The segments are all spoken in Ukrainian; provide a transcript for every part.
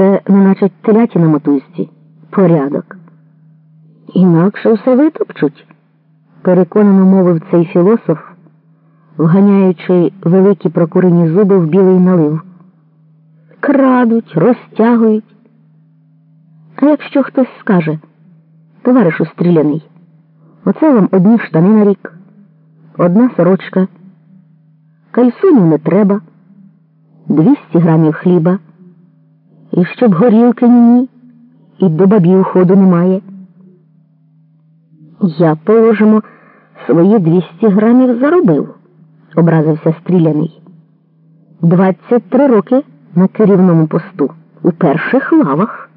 Це неначе теляті на мотузці. Порядок. Інакше все витопчуть, переконано мовив цей філософ, вганяючи великі прокурені зуби в білий налив. Крадуть, розтягують. А якщо хтось скаже, товаришу стріляний, оце вам одні штани на рік, одна сорочка, кальсонів не треба, 200 грамів хліба, і щоб горілки ні, і до бабів ходу немає. Я, положимо, свої 200 грамів заробив, образився стріляний. 23 роки на керівному посту у перших лавах.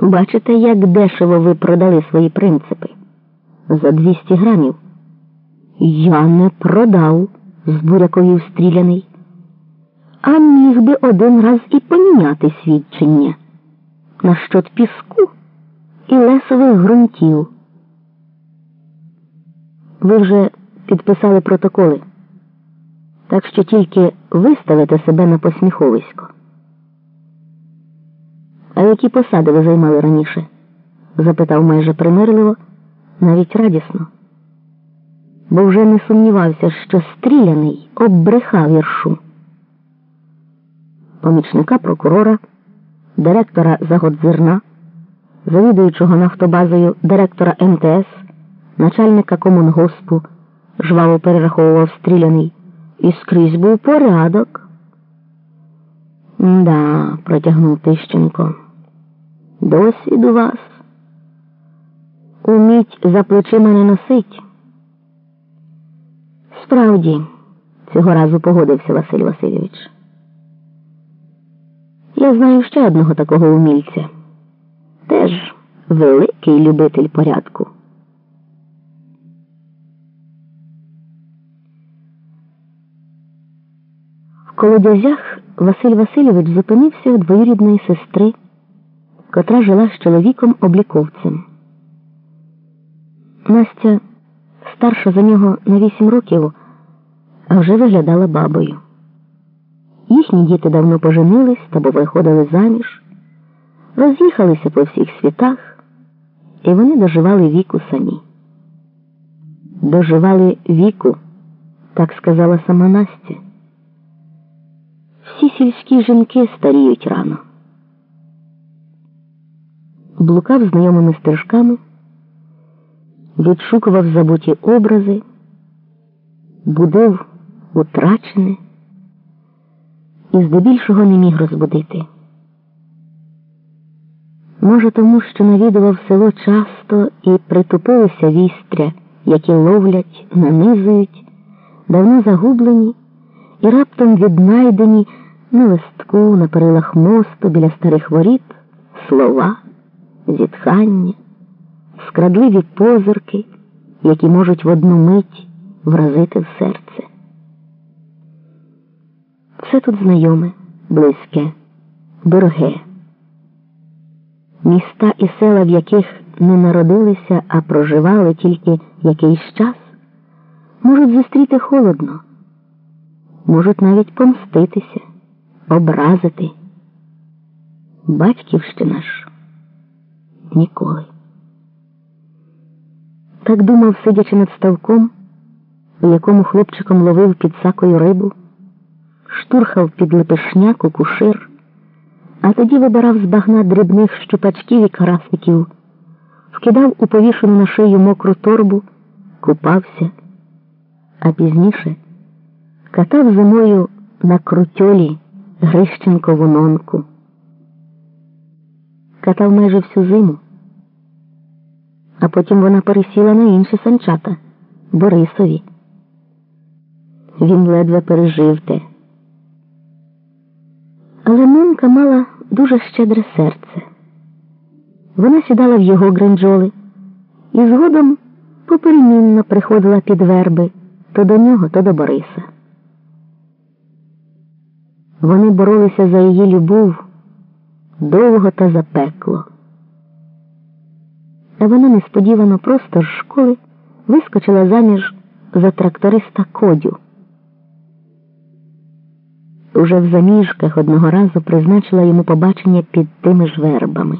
Бачите, як дешево ви продали свої принципи? За 200 грамів. Я не продав, збуряковів стріляний. А міг би один раз і поміняти свідчення на щот піску і лесових ґрунтів. Ви вже підписали протоколи, так що тільки виставите себе на посміховисько. А які посади ви займали раніше? запитав майже примирливо, навіть радісно, бо вже не сумнівався, що стріляний оббрехав віршу. Помічника прокурора, директора загодзерна, завідуючого нафтобазою директора МТС, начальника комунгоспу, жваво перераховував стріляний, і скрізь був порядок. Да, протягнув Тищенко. Досвід у вас. Уміть за плечима не носить. Справді, цього разу погодився Василь Васильович. Я знаю ще одного такого умільця. Теж великий любитель порядку. В колодязях Василь Васильович зупинився у двоюрідної сестри, котра жила з чоловіком обліковцем. Настя старша за нього на вісім років, а вже виглядала бабою. Їхні діти давно поженились та виходили заміж, роз'їхалися по всіх світах, і вони доживали віку самі. Доживали віку, так сказала сама Настя. Всі сільські жінки старіють рано. Блукав знайомими стежками, відшукував забуті образи, будив утрачене і здебільшого не міг розбудити. Може, тому що навідував село часто і притупилися вістря, які ловлять, нанизують, давно загублені і раптом віднайдені на листку, на перилах мосту біля старих воріт слова, зітхання, скрадливі позирки, які можуть в одну мить вразити в серце. Все тут знайоме, близьке, дороге. Міста і села, в яких не народилися, а проживали тільки якийсь час, можуть зустріти холодно, можуть навіть помститися, образити. Батьківщина ж ніколи. Так думав, сидячи над ставком, у якому хлопчиком ловив під сакою рибу штурхав під лепешняку кушир, а тоді вибирав з багна дрібних щупачків і карасиків, вкидав у повішену на шию мокру торбу, купався, а пізніше катав зимою на крутьолі Грищенкову нонку. Катав майже всю зиму, а потім вона пересіла на інші санчата Борисові. Він ледве пережив те. Але Нонка мала дуже щедре серце. Вона сідала в його гринджоли і згодом поперемінно приходила під верби то до нього, то до Бориса. Вони боролися за її любов довго та запекло. А вона несподівано просто з школи вискочила заміж за тракториста Кодю. Уже в заміжках одного разу призначила йому побачення під тими ж вербами.